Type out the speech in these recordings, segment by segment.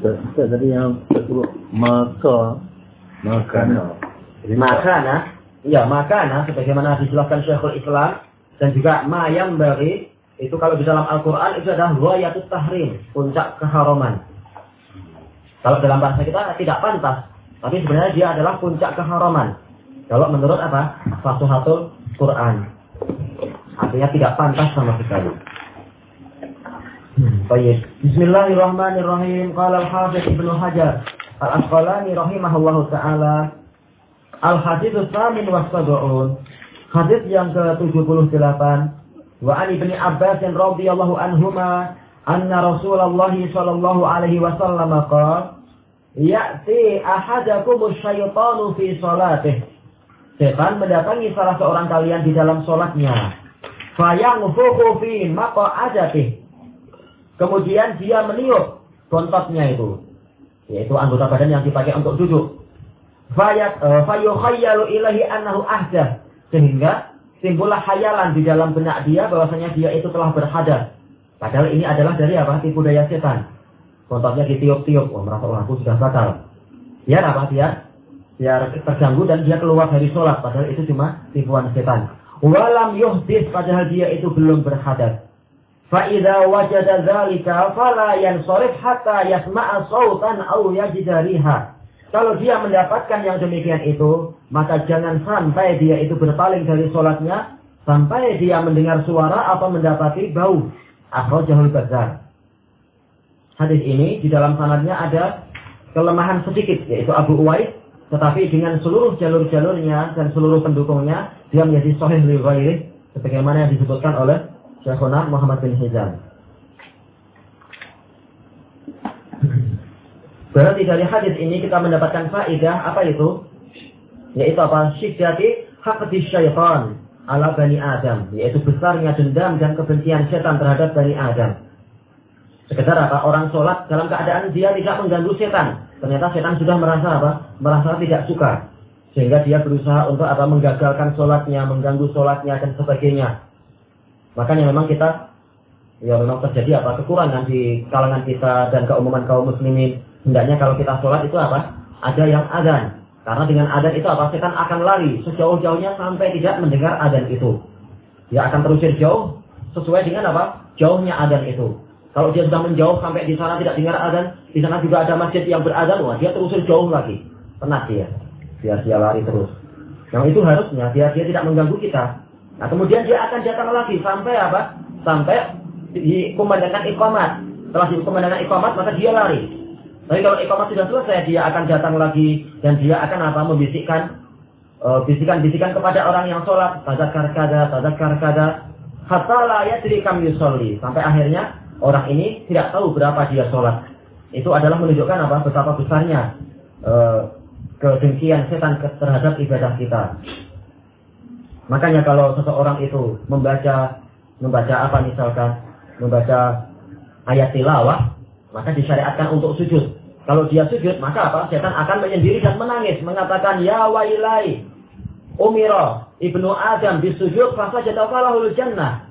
Ustaz, Ustaz tadi yang sebut maka makana. Makana, ya makana sebagaimana dijelaskan Syekhul Islam dan juga mayam bagi itu kalau di dalam Al-Quran itu adalah wayatut tahrim, puncak keharaman. Kalau dalam bahasa kita tidak pantas, tapi sebenarnya dia adalah puncak keharaman. Kalau menurut apa? Fasuhatul Quran. Artinya tidak pantas sama sekali. Baik. Bismillahirrahmanirrahim. Qala al-Hafiz Ibnu Hajar Al-Asqalani rahimahullahu taala Al-Hadits Tsamin wa Sab'un. Hadis yang ke-78 wa Ali bin Abbas radhiyallahu anhuma anna Rasulullah sallallahu alaihi wasallam qala ya'ti ahadakum syaitanu fi salatih setan mendatangi salah seorang kalian di dalam salatnya fayanfuku fi maq'adatihi Kemudian dia meniup kontotnya itu. Yaitu anggota badan yang dipakai untuk duduk. Fayat uh, fayukhayyalu ilahi annahu ahdah. Sehingga timbullah hayalan di dalam benak dia bahwasanya dia itu telah berhadas. Padahal ini adalah dari apa? Tipu daya setan. Kontotnya ditiup-tiup. Oh, merasa oh, aku sudah batal. Biar apa? Biar biar terganggu dan dia keluar dari sholat. Padahal itu cuma tipuan setan. Walam yuhdis padahal dia itu belum berhadas. Fa'idha wajada dhalika fala yansorif hatta yasma'a sautan au yajida Kalau dia mendapatkan yang demikian itu, maka jangan sampai dia itu berpaling dari sholatnya, sampai dia mendengar suara atau mendapati bau. Atau jahul bazar. Hadis ini di dalam sanadnya ada kelemahan sedikit, yaitu Abu Uwais, tetapi dengan seluruh jalur-jalurnya dan seluruh pendukungnya, dia menjadi sahih li sebagaimana yang disebutkan oleh Syekhuna Muhammad bin Hizam. Berarti dari hadis ini kita mendapatkan faedah apa itu? Yaitu apa? Syiddati haqdi syaitan ala Bani Adam. Yaitu besarnya dendam dan kebencian setan terhadap Bani Adam. Sekedar apa? Orang sholat dalam keadaan dia tidak mengganggu setan. Ternyata setan sudah merasa apa? Merasa tidak suka. Sehingga dia berusaha untuk apa? Menggagalkan sholatnya, mengganggu sholatnya dan sebagainya. Makanya memang kita ya memang terjadi apa kekurangan di kalangan kita dan keumuman kaum muslimin. Hendaknya kalau kita sholat itu apa? Ada yang adan. Karena dengan adan itu apa? Setan akan lari sejauh-jauhnya sampai tidak mendengar adan itu. Dia akan terusir jauh sesuai dengan apa? Jauhnya adan itu. Kalau dia sudah menjauh sampai di sana tidak dengar adan, di sana juga ada masjid yang beradan, wah dia terusir jauh lagi. Penat dia. Biar dia lari terus. Yang itu harusnya dia dia tidak mengganggu kita. Nah kemudian dia akan datang lagi sampai apa? Sampai dikumandangkan ikomat. Setelah dikumandangkan ikomat maka dia lari. Tapi kalau ikomat sudah selesai dia akan datang lagi dan dia akan apa? Membisikkan uh, bisikan-bisikan kepada orang yang sholat. Tadakar kada, tadakar kada. Hatta la yadri kam yusolli. Sampai akhirnya orang ini tidak tahu berapa dia sholat. Itu adalah menunjukkan apa? Betapa besarnya uh, kedengkian setan terhadap ibadah kita. Makanya kalau seseorang itu membaca membaca apa misalkan membaca ayat tilawah, maka disyariatkan untuk sujud. Kalau dia sujud, maka apa? Setan akan menyendiri dan menangis, mengatakan ya wailai umira ibnu Adam disujud fasajada falahul jannah.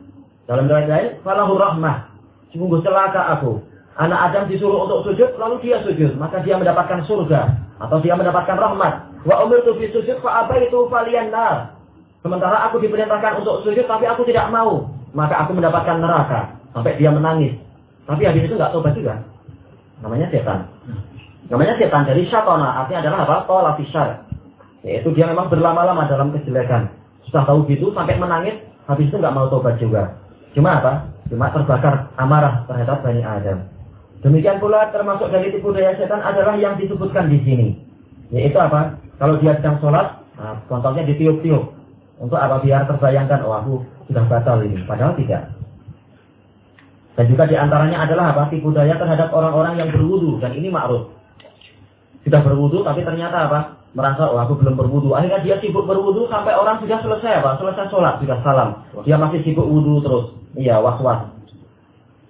Dalam riwayat lain, falahu rahmah. Sungguh celaka aku. Anak Adam disuruh untuk sujud, lalu dia sujud. Maka dia mendapatkan surga. Atau dia mendapatkan rahmat. Wa umirtu fi sujud fa itu falian nar. Sementara aku diperintahkan untuk sujud tapi aku tidak mau. Maka aku mendapatkan neraka. Sampai dia menangis. Tapi habis itu nggak tobat juga. Namanya setan. Namanya setan dari syatona. Artinya adalah apa? Tola fisyar. Yaitu dia memang berlama-lama dalam kejelekan. Sudah tahu gitu sampai menangis. Habis itu nggak mau tobat juga. Cuma apa? Cuma terbakar amarah terhadap Bani Adam. Demikian pula termasuk dari tipu daya setan adalah yang disebutkan di sini. Yaitu apa? Kalau dia sedang sholat, nah, contohnya ditiup-tiup. Untuk apa biar terbayangkan, oh aku sudah batal ini. Padahal tidak. Dan juga di antaranya adalah apa? Tipu daya terhadap orang-orang yang berwudu. Dan ini ma'ruf. Sudah berwudu tapi ternyata apa? Merasa, oh aku belum berwudu. Akhirnya dia sibuk berwudu sampai orang sudah selesai apa? Selesai sholat, sudah salam. Dia masih sibuk wudu terus. Iya, was-was.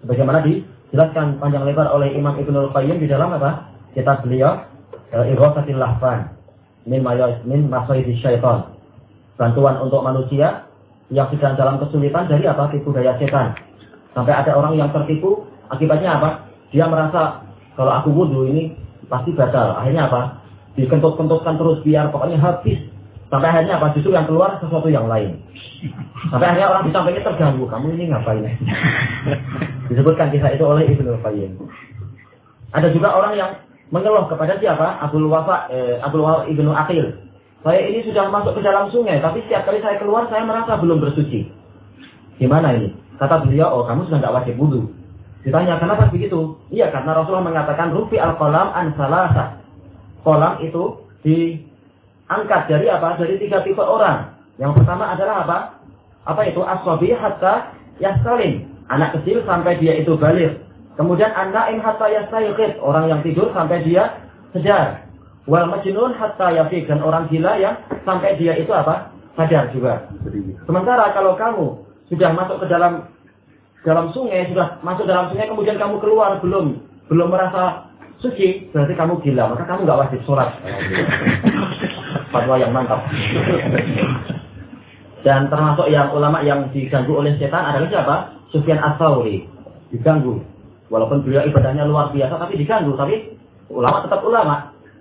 Sebagaimana dijelaskan panjang lebar oleh Imam Ibnul Qayyim di dalam apa? Kitab beliau, Ighosatil Lahfan. Min, min Masaidi Syaitan bantuan untuk manusia yang sedang dalam kesulitan dari apa? Tipu daya setan. Sampai ada orang yang tertipu, akibatnya apa? Dia merasa kalau aku wudhu ini pasti batal. Akhirnya apa? Dikentut-kentutkan terus biar pokoknya habis. Sampai akhirnya apa? Justru yang keluar sesuatu yang lain. Sampai akhirnya orang di sampingnya terganggu. Kamu ini ngapain? Disebutkan kisah itu oleh Ibnu Qayyim. Ada juga orang yang mengeluh kepada siapa? Abdul Wafa, eh, Abdul Wafa Ibnu Aqil. Saya ini sudah masuk ke dalam sungai, tapi setiap kali saya keluar saya merasa belum bersuci. Gimana ini? Kata beliau, oh kamu sudah nggak wajib wudhu. Ditanya, kenapa begitu? Iya, karena Rasulullah mengatakan, Rufi al-kolam an salasa. Kolam itu diangkat dari apa? Dari tiga tipe orang. Yang pertama adalah apa? Apa itu? Aswabi hatta yasalim. Anak kecil sampai dia itu balik. Kemudian anak in hatta yastayqid. Orang yang tidur sampai dia sejar. Wal majnun hatta yafik dan orang gila yang sampai dia itu apa? Sadar juga. Sementara kalau kamu sudah masuk ke dalam dalam sungai, sudah masuk dalam sungai kemudian kamu keluar belum belum merasa suci, berarti kamu gila, maka kamu nggak wajib sholat. Fatwa yang mantap. Dan termasuk yang ulama yang diganggu oleh setan adalah siapa? Sufyan Ats-Tsauri. Diganggu. Walaupun beliau ibadahnya luar biasa tapi diganggu, tapi ulama tetap ulama.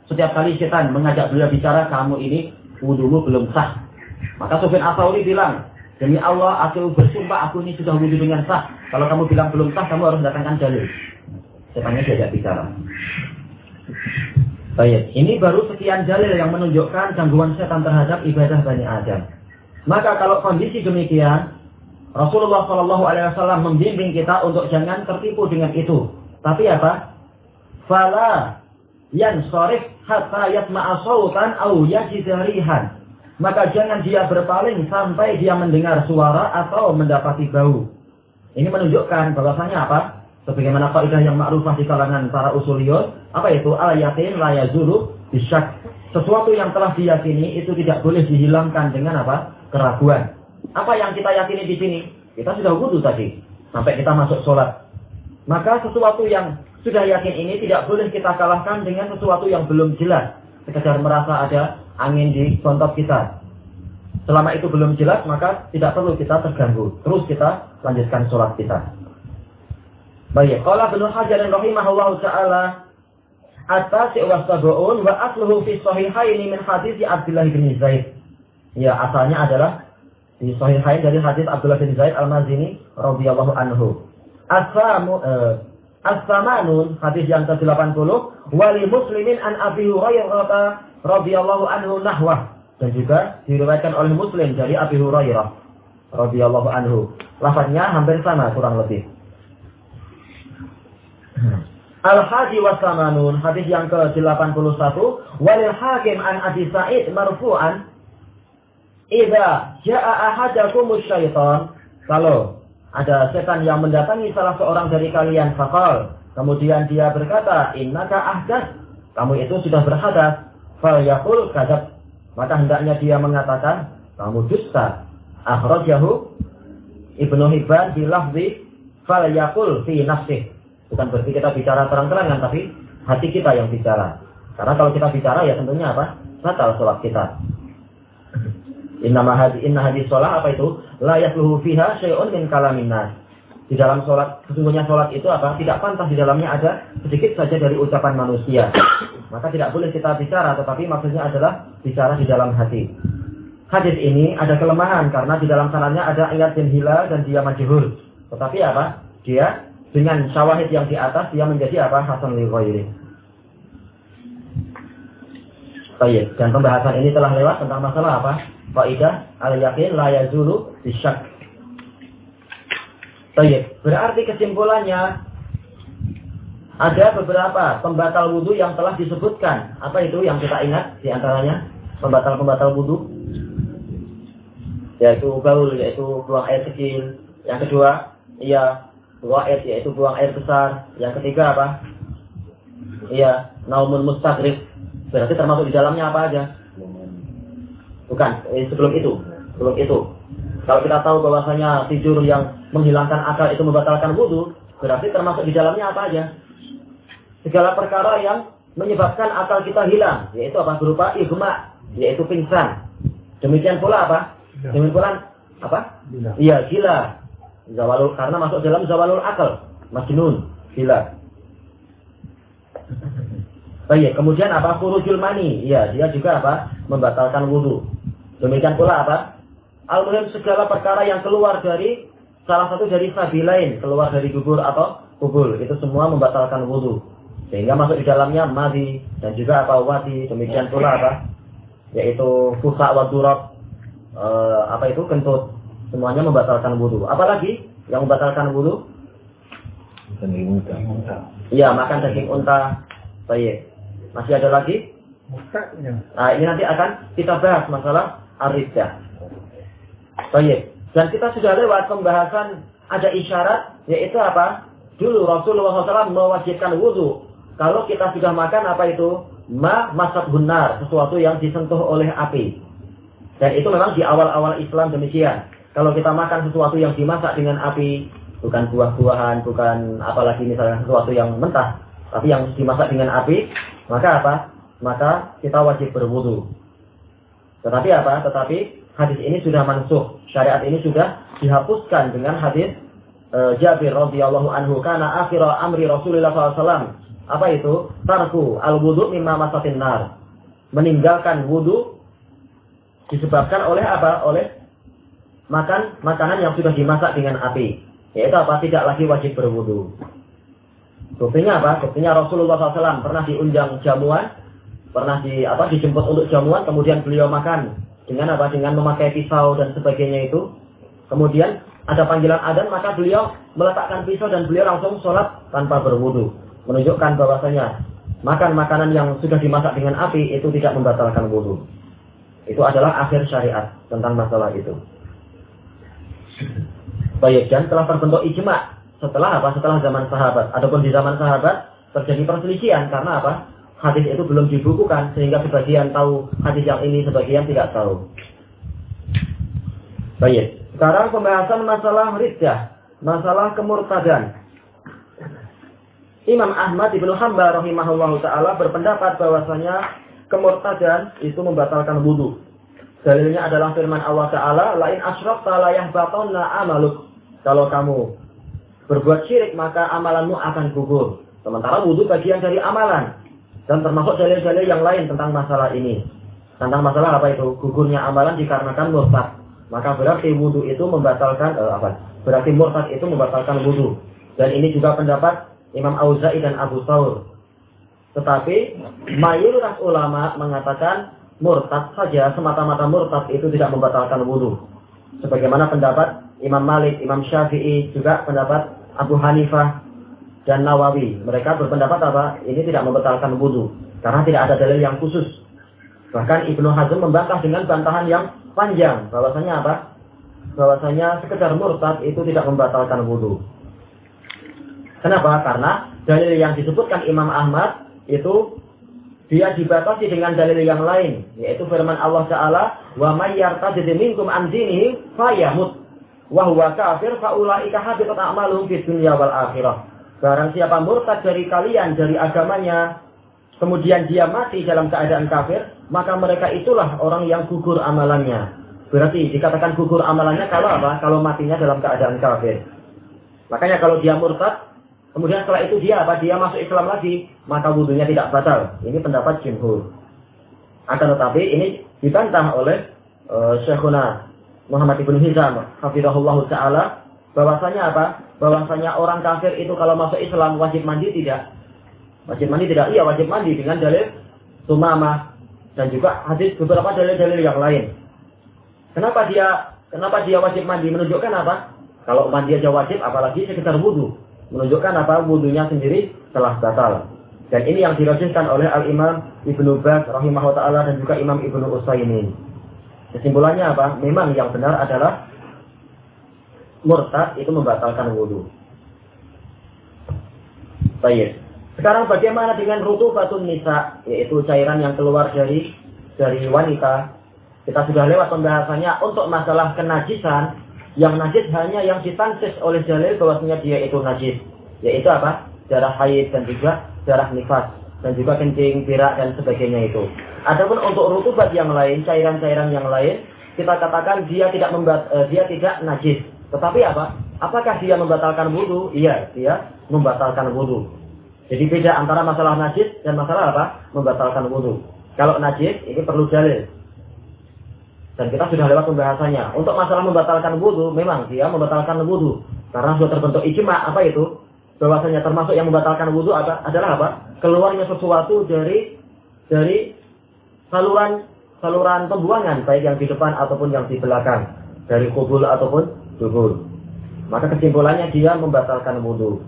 Setiap kali setan mengajak beliau bicara, kamu ini wudhumu belum sah. Maka Sufyan Asauri bilang, demi Allah aku bersumpah aku ini sudah wudhu dengan sah. Kalau kamu bilang belum sah, kamu harus datangkan dalil. Setannya diajak bicara. Baik, ini baru sekian dalil yang menunjukkan gangguan setan terhadap ibadah Bani Adam. Maka kalau kondisi demikian, Rasulullah Shallallahu Alaihi Wasallam membimbing kita untuk jangan tertipu dengan itu. Tapi apa? Fala yang sorif hatta yasma'a sautan au yajidarihan. Maka jangan dia berpaling sampai dia mendengar suara atau mendapati bau. Ini menunjukkan bahwasanya apa? Sebagaimana kaidah yang ma'rufah di kalangan para usuliyun, apa itu al yakin la yazulu bisyak. Sesuatu yang telah diyakini itu tidak boleh dihilangkan dengan apa? keraguan. Apa yang kita yakini di sini? Kita sudah wudhu tadi sampai kita masuk sholat. Maka sesuatu yang sudah yakin ini tidak boleh kita kalahkan dengan sesuatu yang belum jelas. Sekedar merasa ada angin di kontok kita. Selama itu belum jelas, maka tidak perlu kita terganggu. Terus kita lanjutkan sholat kita. Baik, kalau Ibnu Hajar rahimahullah taala atas wa sab'un wa asluhu fi sahihaini min hadis Abdullah bin Zaid. Ya, asalnya adalah di sahihain dari hadis Abdullah bin Zaid Al-Mazini radhiyallahu anhu. Asamu eh, As-Samanun hadis yang ke-80 wali muslimin an Abi Hurairah radhiyallahu anhu nahwah dan juga diriwayatkan oleh Muslim dari Abi Hurairah radhiyallahu anhu. Lafaznya hampir sama kurang lebih. Al-Hadi wa Samanun hadis yang ke-81 walil Hakim an Abi Sa'id marfu'an Idza ja'a ahadakumus syaitan kalau ada setan yang mendatangi salah seorang dari kalian fakal. Kemudian dia berkata, innaka ahdas. Kamu itu sudah berhadas. Fal yakul kadab. Maka hendaknya dia mengatakan, kamu dusta. Akhrajahu Ibnu Hibban bilafzi fal yakul fi nafsih. Bukan berarti kita bicara terang-terangan, tapi hati kita yang bicara. Karena kalau kita bicara ya tentunya apa? Batal sholat kita. Inna mahadi inna hadis sholat apa itu? Layak luhu fiha syai'un min kalamin nas. Di dalam sholat, sesungguhnya sholat itu apa? Tidak pantas di dalamnya ada sedikit saja dari ucapan manusia. Maka tidak boleh kita bicara, tetapi maksudnya adalah bicara di dalam hati. Hadis ini ada kelemahan karena di dalam sananya ada ayat bin hilal dan dia majhul. Tetapi apa? Dia dengan syawahid yang di atas dia menjadi apa? Hasan li. Baik, dan pembahasan ini telah lewat tentang masalah apa? Faidah al-yakin la yazulu bisyak. Baik, berarti kesimpulannya ada beberapa pembatal wudhu yang telah disebutkan. Apa itu yang kita ingat di antaranya? Pembatal-pembatal wudhu. Yaitu gaul, yaitu buang air kecil. Yang kedua, iya, buang air, yaitu buang air besar. Yang ketiga apa? Iya, naumun mustaqrib. Berarti termasuk di dalamnya apa aja? Bukan, eh, sebelum itu. Sebelum itu. Kalau kita tahu bahwasanya tidur yang menghilangkan akal itu membatalkan wudhu, berarti termasuk di dalamnya apa aja? Segala perkara yang menyebabkan akal kita hilang, yaitu apa? Berupa igma, yaitu pingsan. Demikian pula apa? Demikian pula apa? Iya, gila. Zawalul karena masuk dalam zawalul akal, majnun, gila. Baik, kemudian apa? Khurujul mani. Iya, dia juga apa? Membatalkan wudhu. Demikian pula apa? Al-muhim segala perkara yang keluar dari salah satu dari lain, keluar dari dubur atau kubul, itu semua membatalkan wudhu. Sehingga masuk di dalamnya madi dan juga apa wadi. Demikian pula apa? Yaitu fusa wa durab, e, apa itu kentut. Semuanya membatalkan wudhu. Apalagi yang membatalkan wudhu? Daging unta. Iya, makan daging unta. Baik. Masih ada lagi? Nah, ini nanti akan kita bahas masalah aridah. Baik. Dan kita sudah lewat pembahasan ada isyarat yaitu apa? Dulu Rasulullah SAW mewajibkan wudhu. Kalau kita sudah makan apa itu? Ma masak benar, sesuatu yang disentuh oleh api. Dan itu memang di awal-awal Islam demikian. Kalau kita makan sesuatu yang dimasak dengan api, bukan buah-buahan, bukan apalagi misalnya sesuatu yang mentah, tapi yang dimasak dengan api, maka apa? Maka kita wajib berwudu. Tetapi apa? Tetapi hadis ini sudah mansuh. Syariat ini sudah dihapuskan dengan hadis e, Jabir radhiyallahu anhu karena akhir amri Rasulullah SAW. Apa itu? Tarku al-wudu mimma masatin nar. Meninggalkan wudu disebabkan oleh apa? Oleh makan makanan yang sudah dimasak dengan api. Yaitu apa? Tidak lagi wajib berwudu. Buktinya apa? Buktinya Rasulullah SAW pernah diunjang jamuan, pernah di apa dijemput untuk jamuan, kemudian beliau makan dengan apa? Dengan memakai pisau dan sebagainya itu. Kemudian ada panggilan adan, maka beliau meletakkan pisau dan beliau langsung sholat tanpa berwudu, menunjukkan bahwasanya makan makanan yang sudah dimasak dengan api itu tidak membatalkan wudu. Itu adalah akhir syariat tentang masalah itu. Baik, dan telah terbentuk ijma setelah apa? Setelah zaman sahabat. Adapun di zaman sahabat terjadi perselisihan karena apa? Hadis itu belum dibukukan sehingga sebagian tahu hadis yang ini, sebagian tidak tahu. Baik. Sekarang pembahasan masalah riddah, masalah kemurtadan. Imam Ahmad ibnu Hambal rahimahullah taala berpendapat bahwasanya kemurtadan itu membatalkan wudhu. Dalilnya adalah firman Allah Taala, "Lain asyrakta la yahbatanna amaluk." Kalau kamu berbuat syirik maka amalanmu akan gugur. Sementara wudhu bagian dari amalan. Dan termasuk dalil-dalil yang lain tentang masalah ini. Tentang masalah apa itu? Gugurnya amalan dikarenakan murtad. Maka berarti wudhu itu membatalkan, eh, apa? Berarti murtad itu membatalkan wudhu. Dan ini juga pendapat Imam Auza'i dan Abu Thawr. Tetapi mayoritas ulama mengatakan murtad saja, semata-mata murtad itu tidak membatalkan wudhu. Sebagaimana pendapat Imam Malik, Imam Syafi'i, juga pendapat Abu Hanifah dan Nawawi. Mereka berpendapat apa? Ini tidak membatalkan wudhu. Karena tidak ada dalil yang khusus. Bahkan Ibnu Hazm membantah dengan bantahan yang panjang. Bahwasanya apa? Bahwasanya sekedar murtad itu tidak membatalkan wudhu. Kenapa? Karena dalil yang disebutkan Imam Ahmad itu dia dibatasi dengan dalil yang lain, yaitu firman Allah Taala, "Wa may yartadid minkum an dinihi fayamut." Wahwa kafir faulaika habitat a'maluhum fid dunya wal akhirah. Barang siapa murtad dari kalian dari agamanya, kemudian dia mati dalam keadaan kafir, maka mereka itulah orang yang gugur amalannya. Berarti dikatakan gugur amalannya kalau apa? Kalau matinya dalam keadaan kafir. Makanya kalau dia murtad, kemudian setelah itu dia apa? Dia masuk Islam lagi, maka wudhunya tidak batal. Ini pendapat jumhur. Akan tetapi ini dibantah oleh uh, Syekhuna Muhammad ibn Hizam hafizahullah taala bahwasanya apa? Bahwasanya orang kafir itu kalau masuk Islam wajib mandi tidak? Wajib mandi tidak? Iya wajib mandi dengan dalil sumama dan juga hadis beberapa dalil-dalil yang lain. Kenapa dia kenapa dia wajib mandi? Menunjukkan apa? Kalau mandi aja wajib apalagi sekitar wudhu. Menunjukkan apa? Wudhunya sendiri telah batal. Dan ini yang dirajiskan oleh Al-Imam Ibnu Baz rahimahullah dan juga Imam Ibnu Utsaimin. Kesimpulannya apa? Memang yang benar adalah murtad itu membatalkan wudhu. Baik. Sekarang bagaimana dengan rutubatun nisa, yaitu cairan yang keluar dari dari wanita? Kita sudah lewat pembahasannya untuk masalah kenajisan. Yang najis hanya yang ditansis oleh dalil bahwasanya dia itu najis. Yaitu apa? Darah haid dan juga darah nifas dan juga kencing, berak dan sebagainya itu. Adapun untuk rutubat yang lain, cairan-cairan yang lain, kita katakan dia tidak membat, uh, dia tidak najis. Tetapi apa? Apakah dia membatalkan wudhu? Iya, dia membatalkan wudhu. Jadi beda antara masalah najis dan masalah apa? Membatalkan wudhu. Kalau najis ini perlu dalil. Dan kita sudah lewat pembahasannya. Untuk masalah membatalkan wudhu, memang dia membatalkan wudhu. Karena sudah terbentuk ijma, apa itu? Bahwasanya termasuk yang membatalkan wudhu adalah apa? Keluarnya sesuatu dari dari saluran saluran pembuangan, baik yang di depan ataupun yang di belakang. Dari kubul ataupun dubur. Maka kesimpulannya dia membatalkan wudhu.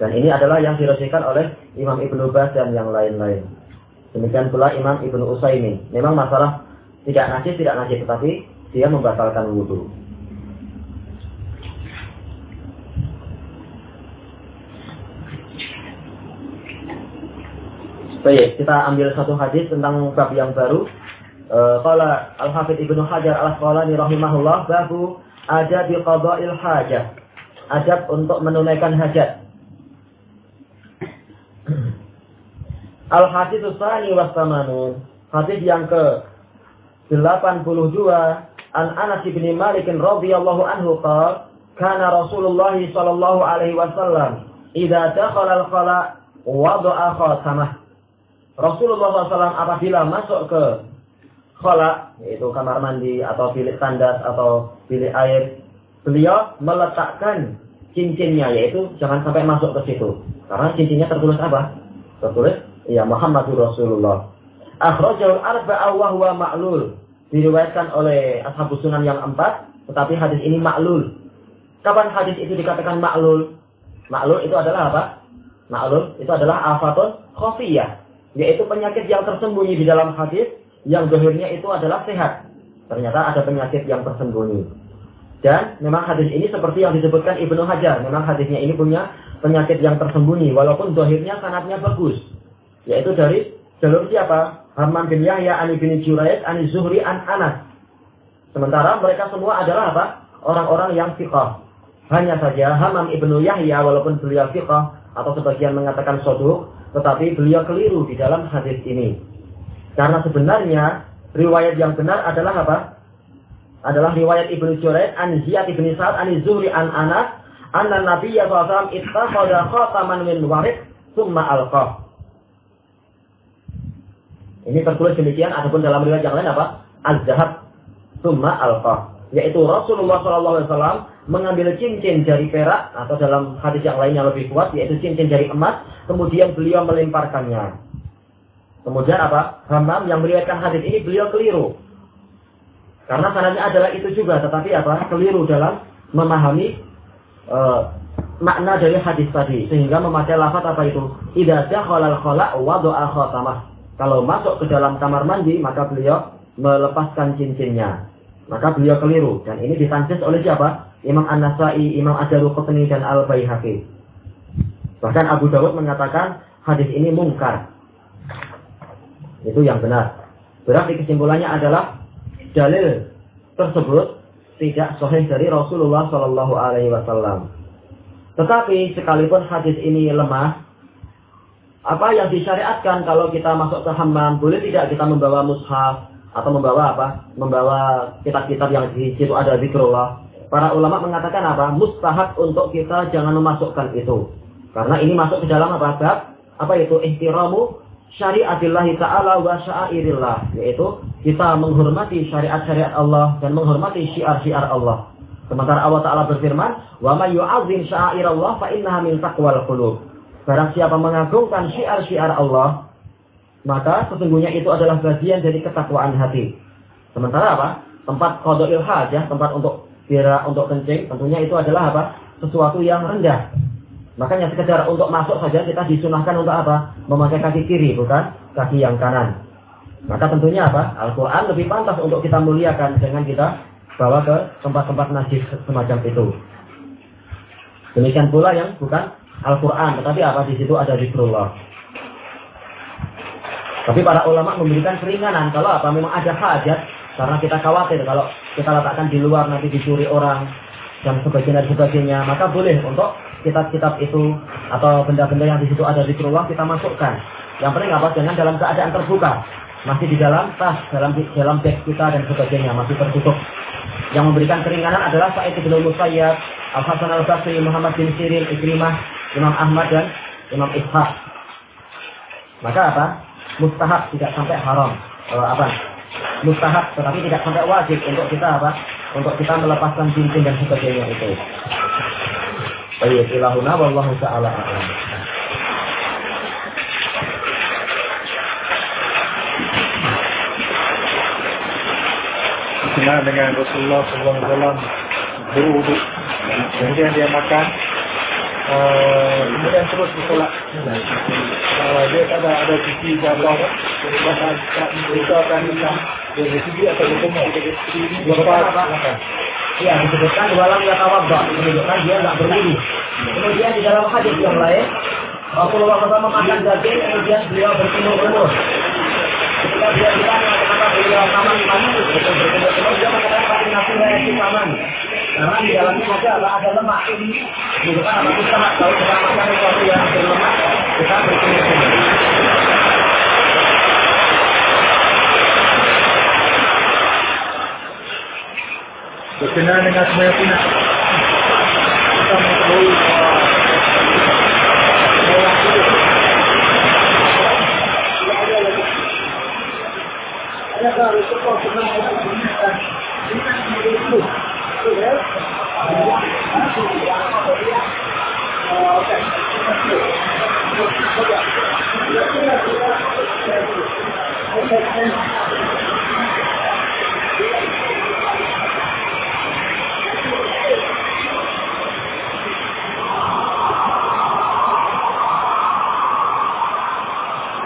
Dan ini adalah yang diresikan oleh Imam Ibnu Bas dan yang lain-lain. Demikian pula Imam Ibnu Utsaimin. Memang masalah tidak najis tidak najis tetapi dia membatalkan wudhu. Baik, kita ambil satu hadis tentang bab yang baru. Eh, Al-Hafidh Ibnu Hajar Al-Asqalani rahimahullah babu ada di qada'il hajah adab untuk menunaikan hajat. Al-Hadis Tsani was Samanun. Hadis yang ke 82 An Anas bin Malik radhiyallahu anhu qala kana Rasulullah sallallahu alaihi wasallam idza dakhala al-khala wada'a khatamah. Rasulullah SAW apabila masuk ke khala yaitu kamar mandi atau bilik tandas atau bilik air beliau meletakkan cincinnya yaitu jangan sampai masuk ke situ. Karena cincinnya tertulis apa? Tertulis ya Muhammadur Rasulullah. Akhrajul arba'a wa huwa ma'lul. Diriwayatkan oleh ashabus sunan yang empat tetapi hadis ini maklul kapan hadis itu dikatakan maklul maklul itu adalah apa? Maklul itu adalah afatun khafiyah yaitu penyakit yang tersembunyi di dalam hadis yang dohirnya itu adalah sehat ternyata ada penyakit yang tersembunyi dan memang hadis ini seperti yang disebutkan Ibnu Hajar. Memang hadisnya ini punya penyakit yang tersembunyi. Walaupun dohirnya sangatnya bagus. Yaitu dari jalur siapa? Hammam bin Yahya, Ani bin Juraid, Ani Zuhri, An Anas. Sementara mereka semua adalah apa? Orang-orang yang fiqah. Hanya saja Hammam ibnu Yahya walaupun beliau fiqah atau sebagian mengatakan soduk. Tetapi beliau keliru di dalam hadis ini. Karena sebenarnya riwayat yang benar adalah apa? adalah riwayat Ibnu Juraid an Ziyad bin Sa'ad an Zuhri an Anas anna Nabi sallallahu alaihi wasallam khataman min warid thumma alqa. Ini tertulis demikian ataupun dalam riwayat yang lain apa? Az-zahab thumma alqa. Yaitu Rasulullah wasallam mengambil cincin dari perak atau dalam hadis yang lain yang lebih kuat yaitu cincin dari emas kemudian beliau melemparkannya. Kemudian apa? Hamam yang meriwayatkan hadis ini beliau keliru. Karena sanadnya adalah itu juga, tetapi apa? Keliru dalam memahami e, makna dari hadis tadi, sehingga memakai lafaz apa itu? Idza dakhala khala wa doa khatamah. Kalau masuk ke dalam kamar mandi, maka beliau melepaskan cincinnya. Maka beliau keliru dan ini ditancis oleh siapa? Imam An-Nasai, Imam Ad-Daruqutni dan Al-Baihaqi. Bahkan Abu Dawud mengatakan hadis ini mungkar. Itu yang benar. Berarti kesimpulannya adalah dalil tersebut tidak sahih dari Rasulullah Shallallahu Alaihi Wasallam. Tetapi sekalipun hadis ini lemah, apa yang disyariatkan kalau kita masuk ke hammam boleh tidak kita membawa mushaf atau membawa apa? Membawa kitab-kitab yang di situ ada zikrullah. Para ulama mengatakan apa? Mustahab untuk kita jangan memasukkan itu. Karena ini masuk ke dalam apa? Bab apa itu? Ihtiramu syariatillahi ta'ala wa syairillah yaitu kita menghormati syariat-syariat Allah dan menghormati syiar-syiar Allah. Sementara Allah Ta'ala berfirman, "Wa may yu'azzim sya'airallah fa innaha min taqwal qulub." Barang siapa mengagungkan syiar-syiar Allah, maka sesungguhnya itu adalah bagian dari ketakwaan hati. Sementara apa? Tempat qadail hajah, tempat untuk kira untuk kencing, tentunya itu adalah apa? Sesuatu yang rendah. Makanya sekedar untuk masuk saja kita disunahkan untuk apa? Memakai kaki kiri, bukan kaki yang kanan. Maka tentunya apa? Al-Quran lebih pantas untuk kita muliakan dengan kita bawa ke tempat-tempat najis semacam itu. Demikian pula yang bukan Al-Quran, tetapi apa di situ ada zikrullah. Tapi para ulama memberikan keringanan kalau apa memang ada hajat karena kita khawatir kalau kita letakkan di luar nanti dicuri orang dan sebagainya dan sebagainya maka boleh untuk kitab-kitab itu atau benda-benda yang di situ ada di zikrullah kita masukkan. Yang penting apa? Jangan dalam keadaan terbuka. Masih di dalam tas, dalam dalam bag kita dan sebagainya masih tertutup. Yang memberikan keringanan adalah Sa'id bin Musayyab, Al Hasan Al Basri, Muhammad bin Sirin, Ikrimah, Imam Ahmad dan Imam Ishaq. Maka apa? Mustahab tidak sampai haram. Uh, apa? Mustahab tetapi tidak sampai wajib untuk kita apa? Untuk kita melepaskan cincin dan sebagainya itu. Baik, ilahuna wallahu ta'ala a'lam. Dengan Rasulullah SAW berwudu. Kemudian dia makan. Uh, kemudian terus bersolat. Uh, dia tak ada ada cuci jabang. Bahkan kita akan bisa dari segi atau berkumur. Lepas. Ya, disebutkan walam ya tawadda, menunjukkan dia tidak berwudu. Kemudian di dalam hadis yang lain, Rasulullah SAW makan daging, kemudian beliau berkumur-kumur. Ketika beliau ditanya kenapa beliau taman paman, berkumur-kumur, dia mengatakan pasti nasi reaksi paman. Karena di dalamnya ada ada lemak. Menunjukkan apa kita kalau kita makan sesuatu yang berlemak, kita berkumur-kumur. berkenaan dengan semua sunat. Kita mengetahui. Adakah Rasulullah itu? Betul ya? Okay.